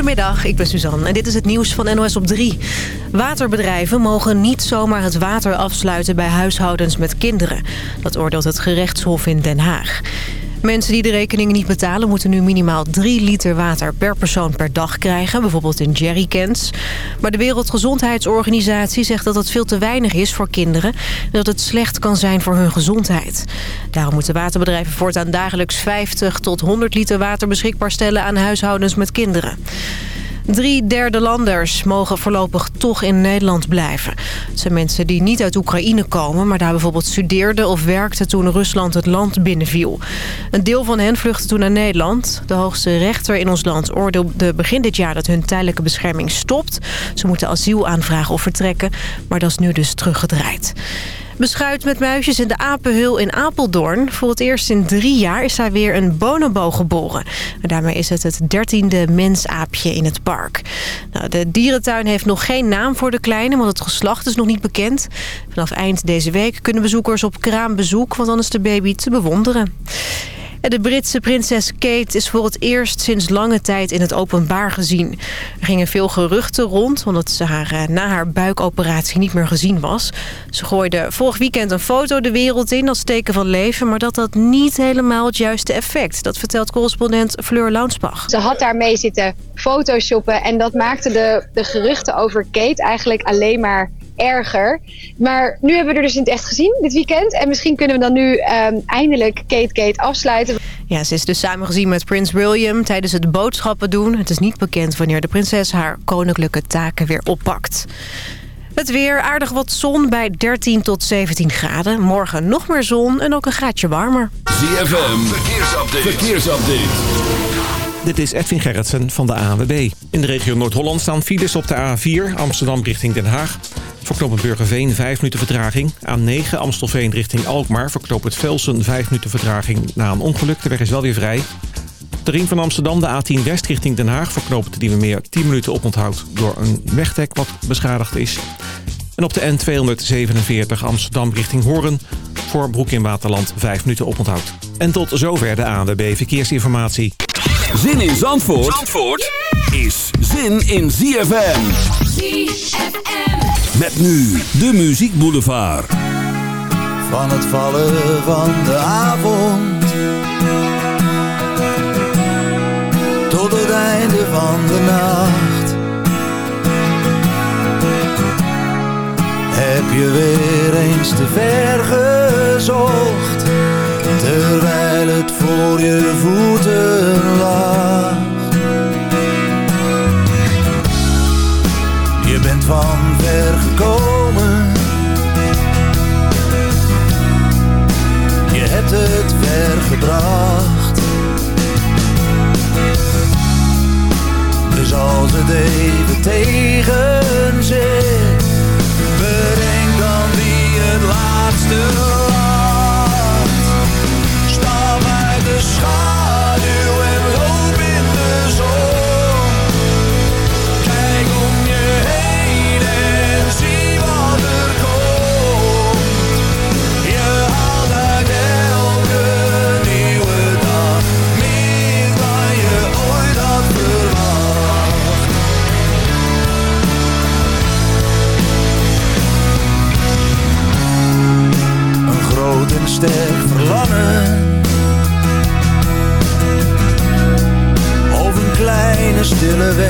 Goedemiddag, ik ben Suzanne en dit is het nieuws van NOS op 3. Waterbedrijven mogen niet zomaar het water afsluiten bij huishoudens met kinderen. Dat oordeelt het gerechtshof in Den Haag. Mensen die de rekeningen niet betalen moeten nu minimaal 3 liter water per persoon per dag krijgen. Bijvoorbeeld in jerrycans. Maar de Wereldgezondheidsorganisatie zegt dat dat veel te weinig is voor kinderen. En dat het slecht kan zijn voor hun gezondheid. Daarom moeten waterbedrijven voortaan dagelijks 50 tot 100 liter water beschikbaar stellen aan huishoudens met kinderen. Drie derde landers mogen voorlopig toch in Nederland blijven. Het zijn mensen die niet uit Oekraïne komen... maar daar bijvoorbeeld studeerden of werkten toen Rusland het land binnenviel. Een deel van hen vluchtte toen naar Nederland. De hoogste rechter in ons land oordeelde begin dit jaar... dat hun tijdelijke bescherming stopt. Ze moeten asiel aanvragen of vertrekken, maar dat is nu dus teruggedraaid. Beschuit met muisjes in de Apenhul in Apeldoorn. Voor het eerst in drie jaar is daar weer een bonobo geboren. En daarmee is het het dertiende mensaapje in het park. Nou, de dierentuin heeft nog geen naam voor de kleine, want het geslacht is nog niet bekend. Vanaf eind deze week kunnen bezoekers op kraambezoek, want dan is de baby te bewonderen. De Britse prinses Kate is voor het eerst sinds lange tijd in het openbaar gezien. Er gingen veel geruchten rond, omdat ze haar, eh, na haar buikoperatie niet meer gezien was. Ze gooide vorig weekend een foto de wereld in als teken van leven... maar dat had niet helemaal het juiste effect. Dat vertelt correspondent Fleur Launsbach. Ze had daarmee zitten photoshoppen en dat maakte de, de geruchten over Kate eigenlijk alleen maar erger. Maar nu hebben we er dus in het echt gezien dit weekend. En misschien kunnen we dan nu ehm, eindelijk Kate Kate afsluiten. Ja, ze is dus samen gezien met prins William tijdens het boodschappen doen. Het is niet bekend wanneer de prinses haar koninklijke taken weer oppakt. Het weer, aardig wat zon bij 13 tot 17 graden. Morgen nog meer zon en ook een graadje warmer. ZFM, verkeersupdate. verkeersupdate. Dit is Edwin Gerritsen van de ANWB. In de regio Noord-Holland staan files op de A4 Amsterdam richting Den Haag. Voor knooppunt Burgerveen 5 minuten vertraging. A9 Amstelveen richting Alkmaar. Voor knooppunt Velsen 5 minuten vertraging na een ongeluk. De weg is wel weer vrij. De ring van Amsterdam, de A10 West richting Den Haag. Voor knooppunt die we meer 10 minuten oponthoud door een wegdek wat beschadigd is. En op de N247 Amsterdam richting Hoorn. Voor Broek in Waterland 5 minuten oponthoud. En tot zover de ANWB Verkeersinformatie. Zin in Zandvoort, Zandvoort is zin in ZFM. ZFM. Met nu de Muziek Boulevard. Van het vallen van de avond. Tot het einde van de nacht. Heb je weer eens te ver gezocht? Terwijl het voor je voeten lag van ver gekomen. Je hebt het ver gebracht Dus als het even tegen zit Bedenk dan wie het laatste schaduw kleine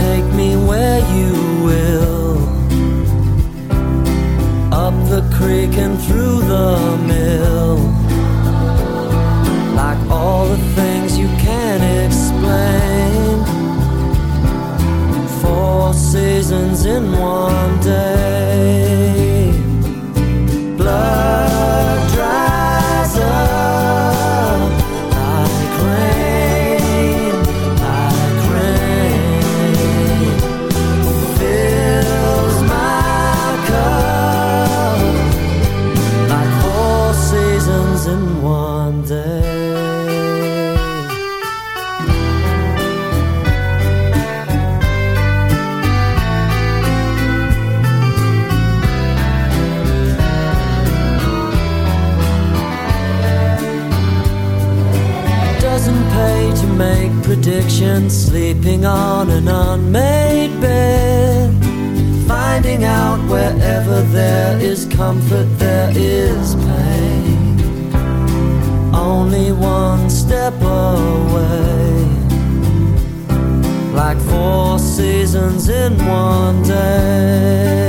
Take me where you will, up the creek and through the mill. Like all the things you can't explain. Four seasons in one comfort, there is pain. Only one step away, like four seasons in one day.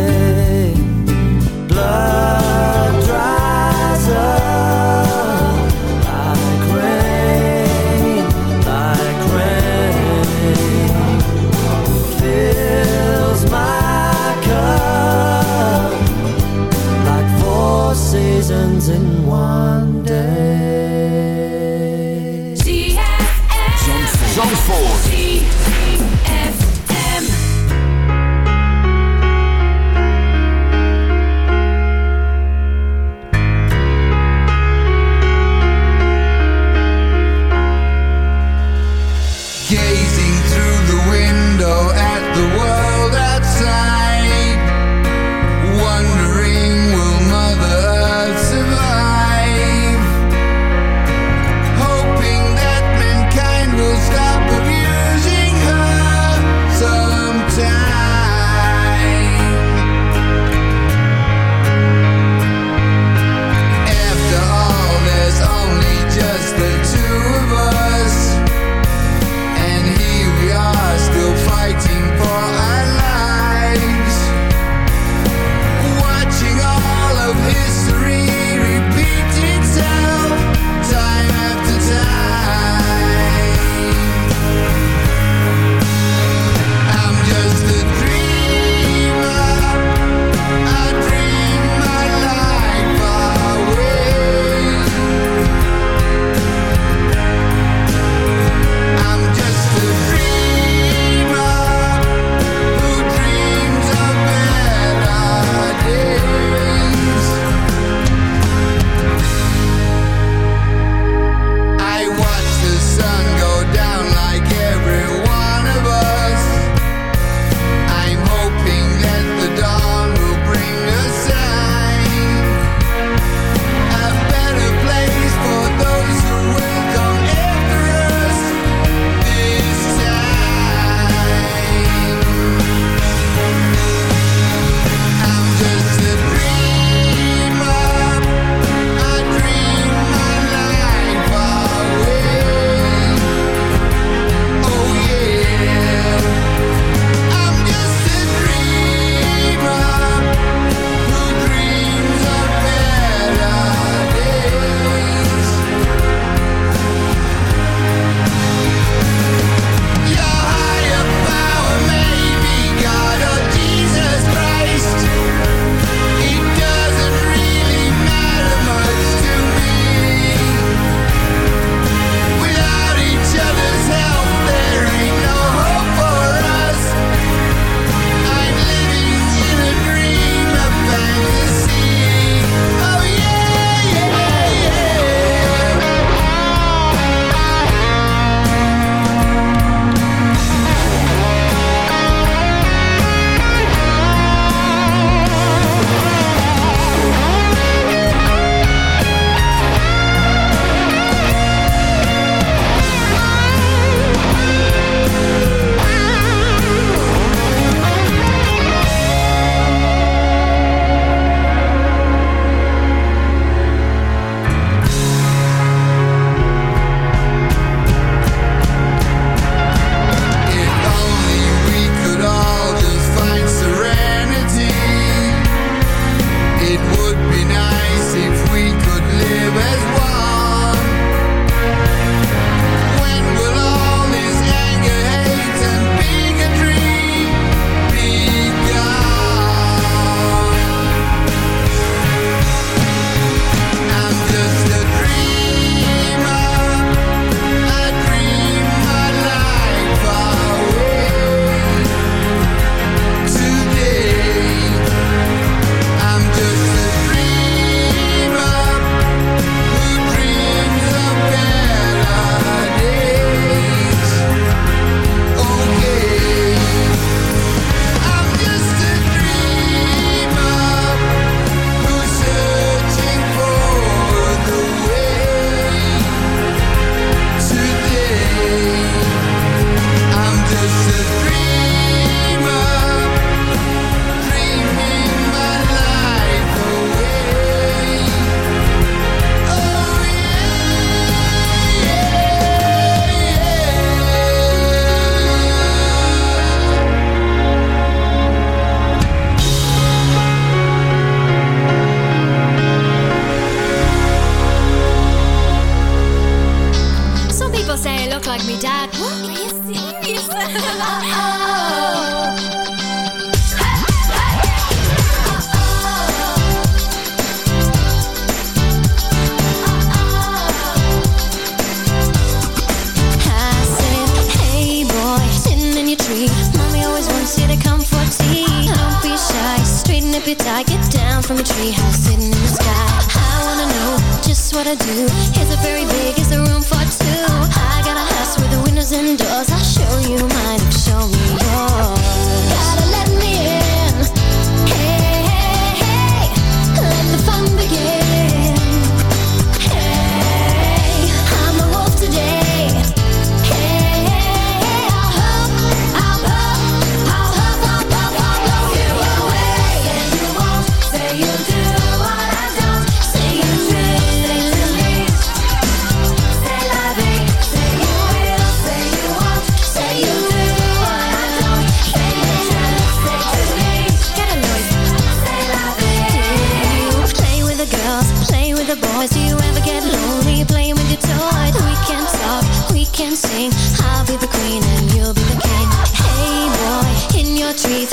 can sing. I'll be the queen and you'll be the king. Hey boy, in your dreams.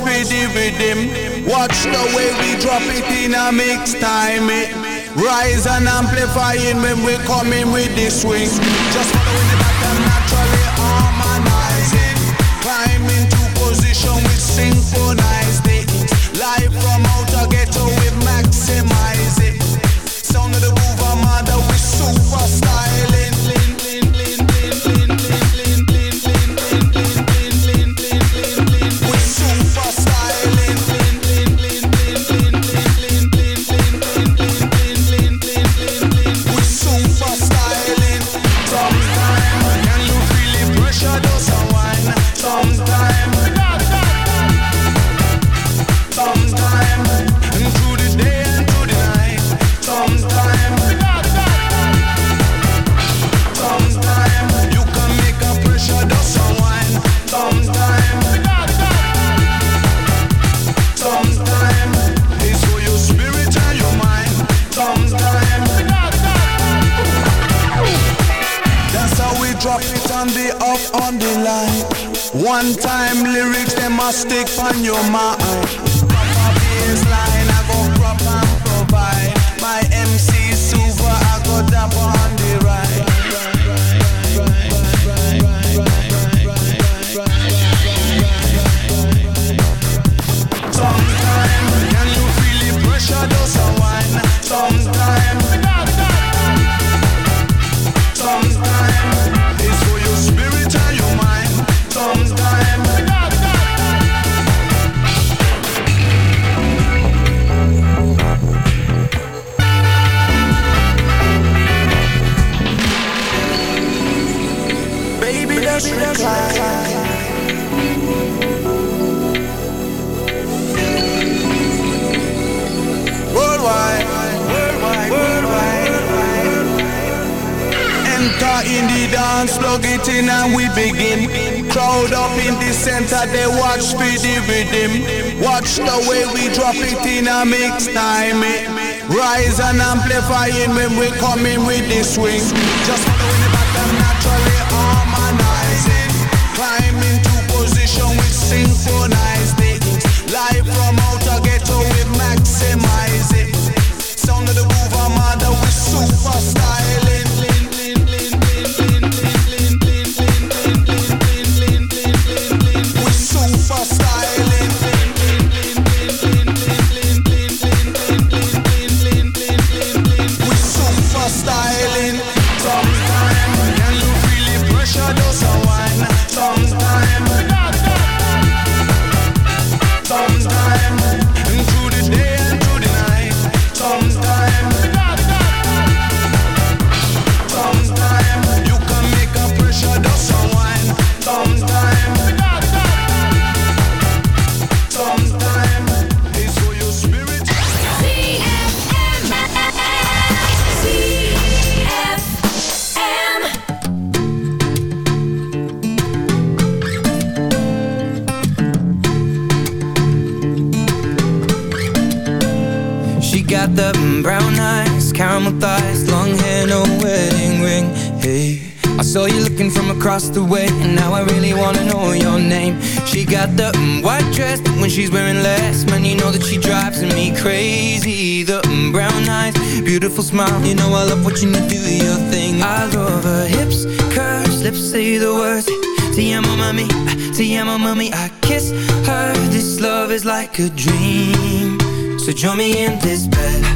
The rhythm. Watch the way we drop it in a mix time. It rise and amplifying when we coming with the swing. Just following the pattern naturally harmonizing. Climb into position with synchronized it. Live from outer ghetto time. eh. Rise and amplifying when we coming with the swing. Just the and now I really wanna know your name. She got the mm, white dress, when she's wearing less, man, you know that she drives me crazy. The mm, brown eyes, beautiful smile, you know I love watching you do your thing. I love her hips, curves, lips say the words. Te amo, mami, te amo, mami. I kiss her. This love is like a dream. So join me in this bed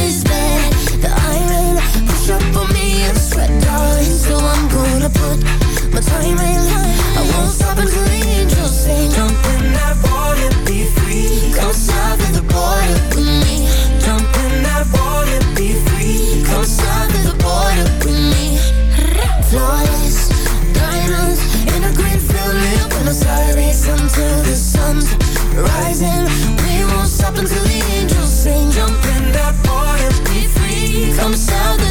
sweat, darling. So I'm gonna put my time in. I won't stop until the angels sing. Jump in that water, be free. Come south of the border with me. Jump in that water, be free. Come south of the border with me. Flawless diamonds in a green field lit Buenos Aires until the sun's rising. We won't stop until the angels sing. Jump in that water, be free. Come south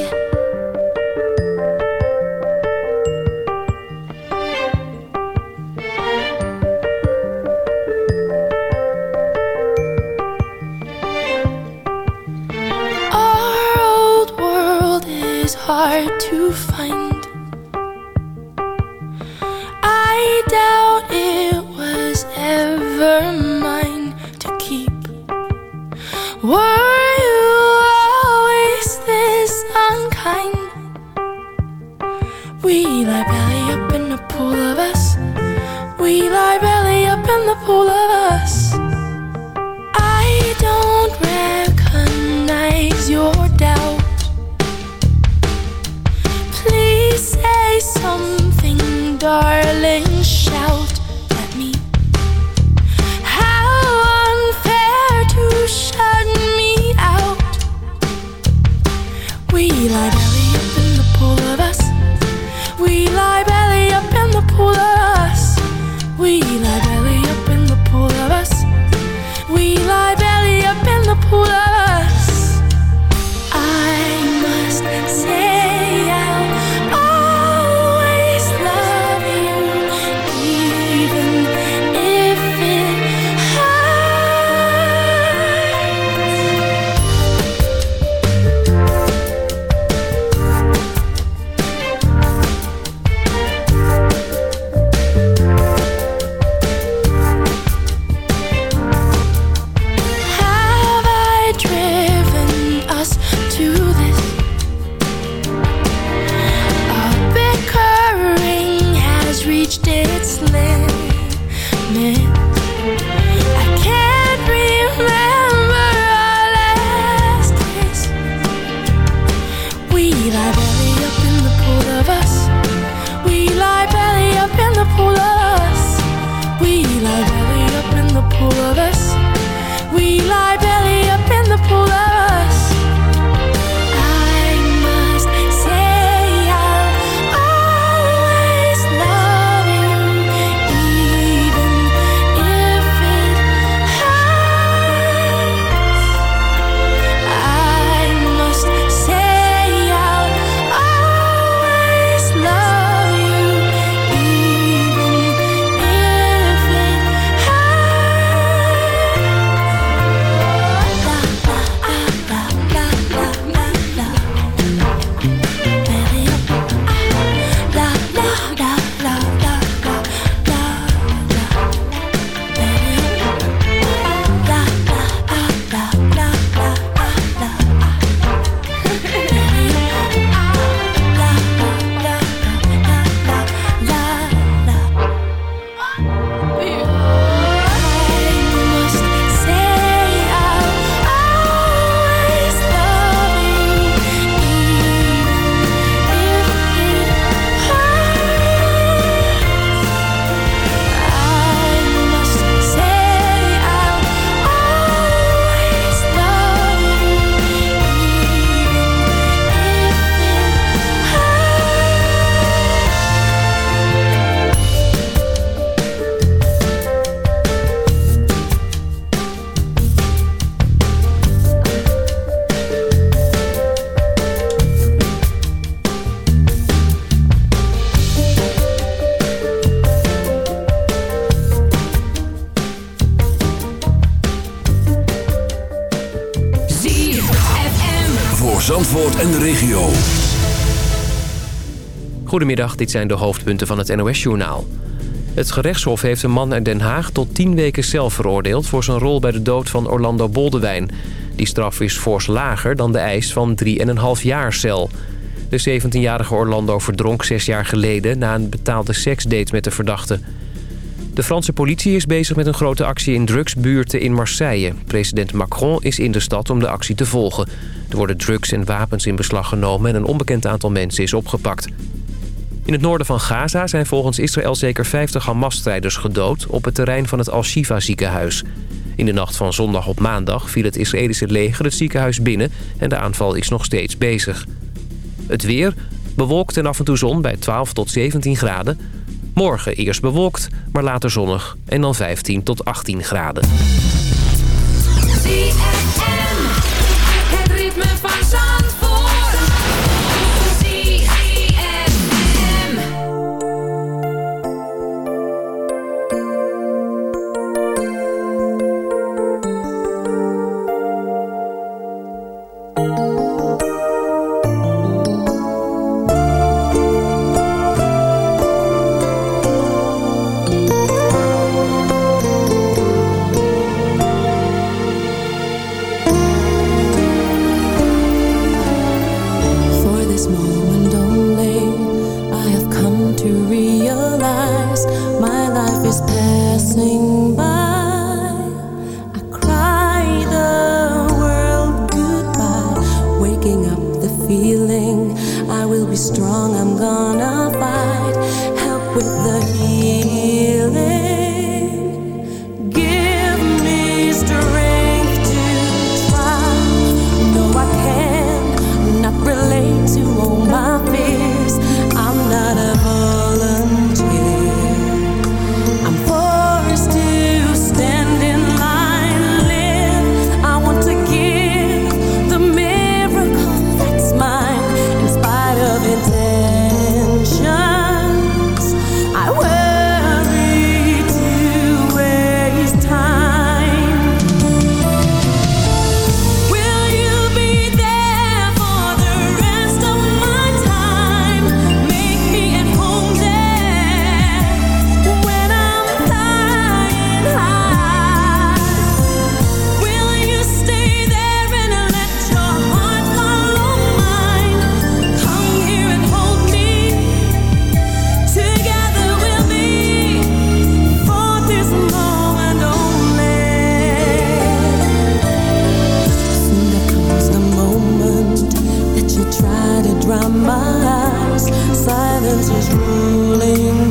Goedemiddag, dit zijn de hoofdpunten van het NOS-journaal. Het gerechtshof heeft een man uit Den Haag tot 10 weken cel veroordeeld... voor zijn rol bij de dood van Orlando Boldewijn. Die straf is fors lager dan de eis van 3,5 jaar cel. De 17-jarige Orlando verdronk zes jaar geleden... na een betaalde seksdate met de verdachte. De Franse politie is bezig met een grote actie in drugsbuurten in Marseille. President Macron is in de stad om de actie te volgen. Er worden drugs en wapens in beslag genomen... en een onbekend aantal mensen is opgepakt. In het noorden van Gaza zijn volgens Israël zeker 50 Hamas-strijders gedood... op het terrein van het Al-Shifa ziekenhuis. In de nacht van zondag op maandag viel het Israëlische leger het ziekenhuis binnen... en de aanval is nog steeds bezig. Het weer, bewolkt en af en toe zon bij 12 tot 17 graden. Morgen eerst bewolkt, maar later zonnig en dan 15 tot 18 graden. Silence is ruling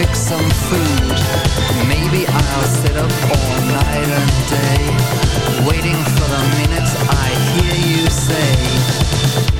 fix some food. Maybe I'll sit up all night and day, waiting for the minutes I hear you say.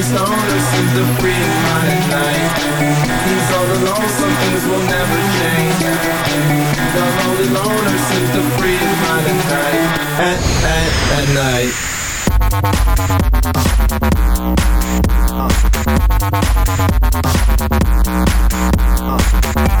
lonely stoner seems to free his mind at night. He's all alone, some things will never change. The lonely loner seems to free his mind at night. At, at, at night. At,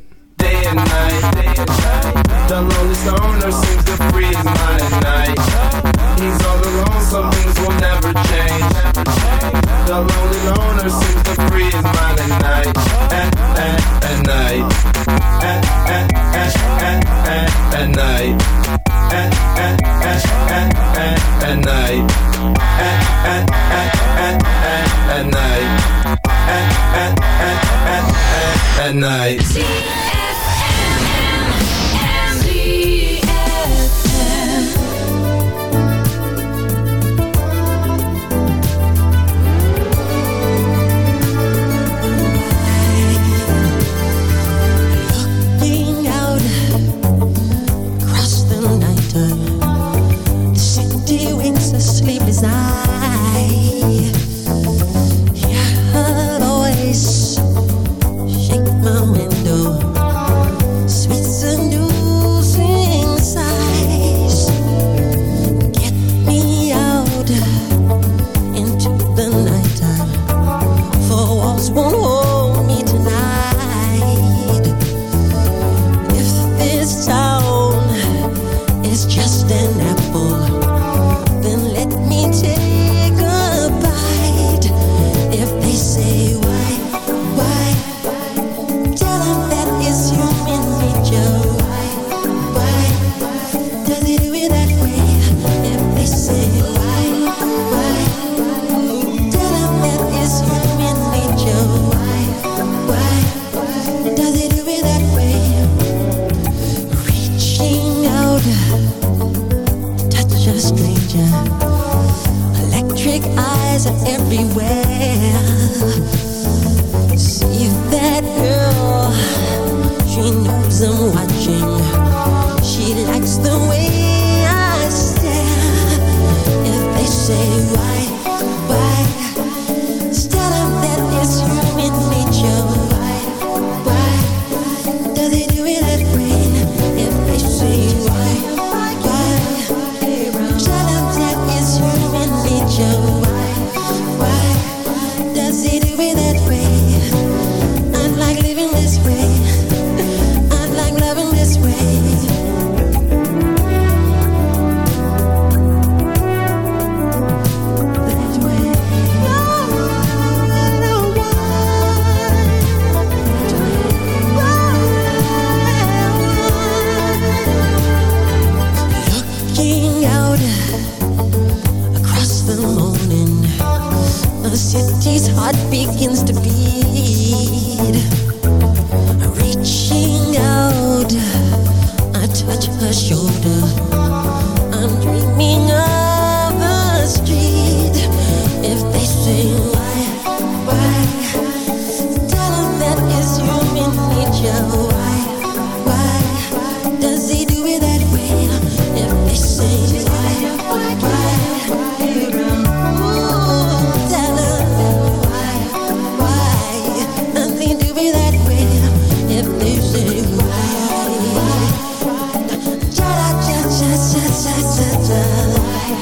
beware.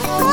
Oh,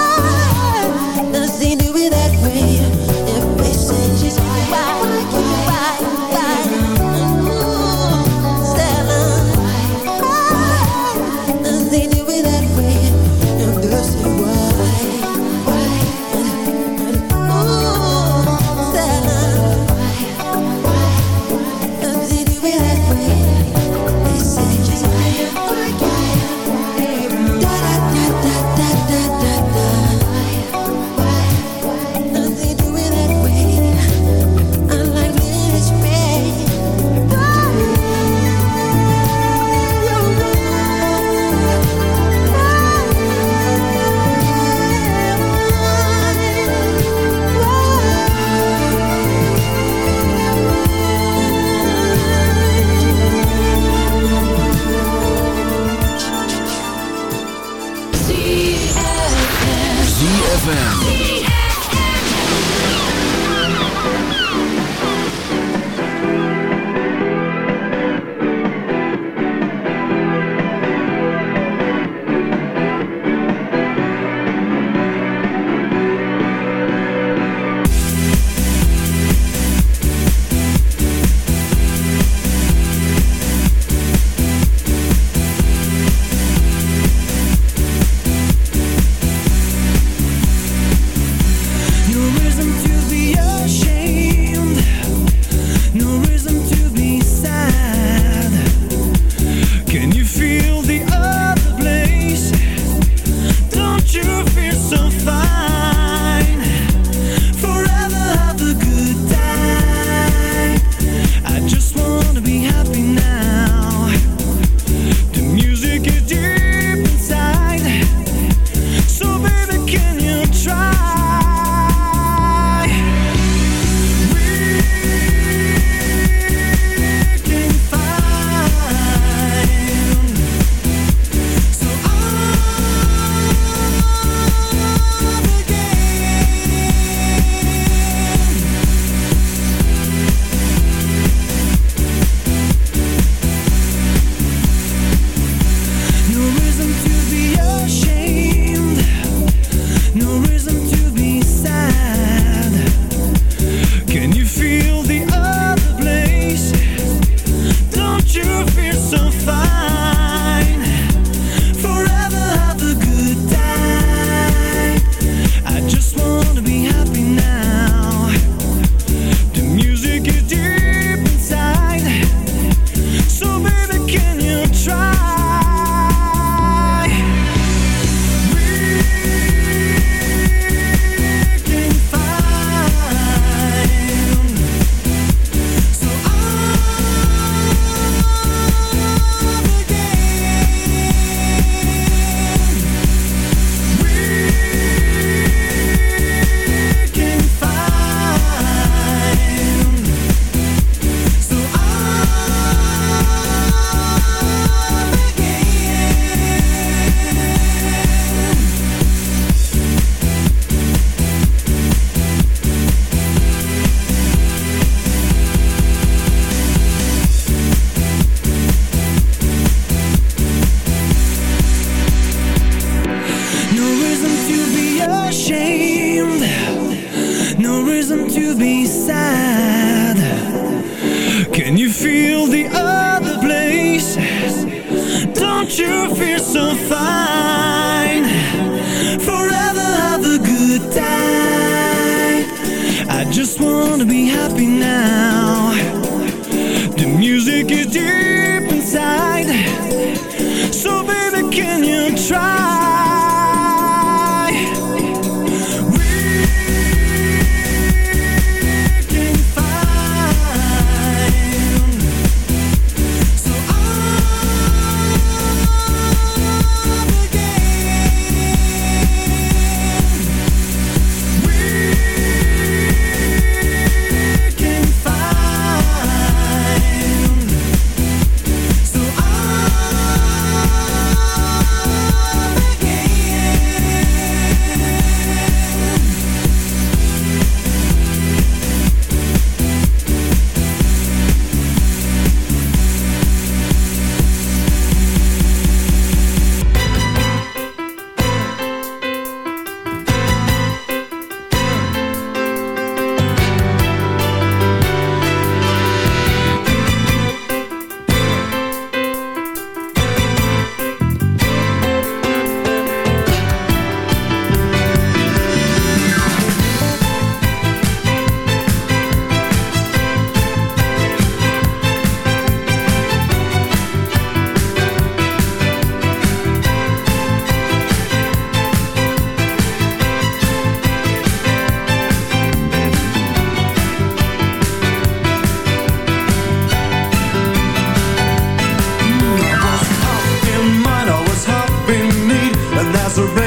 And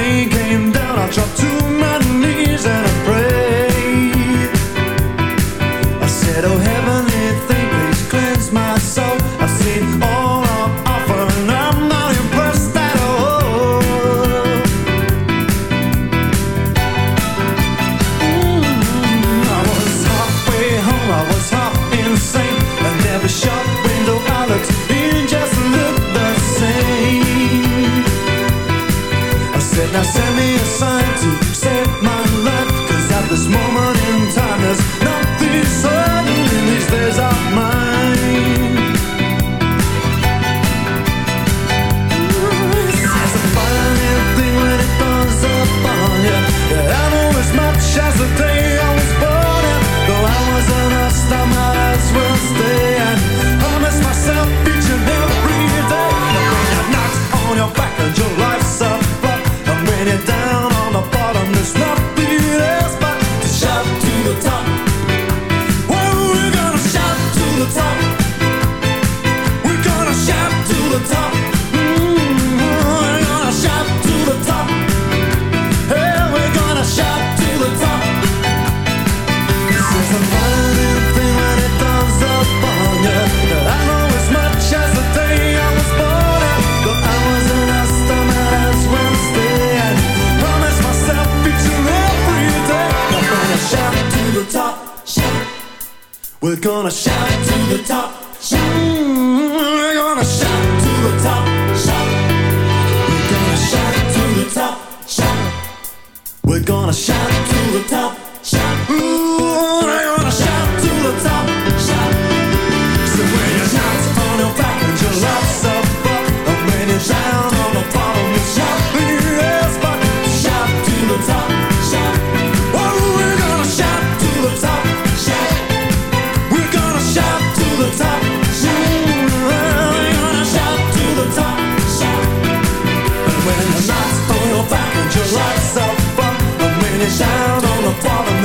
We're gonna shout to the top,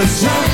the bottom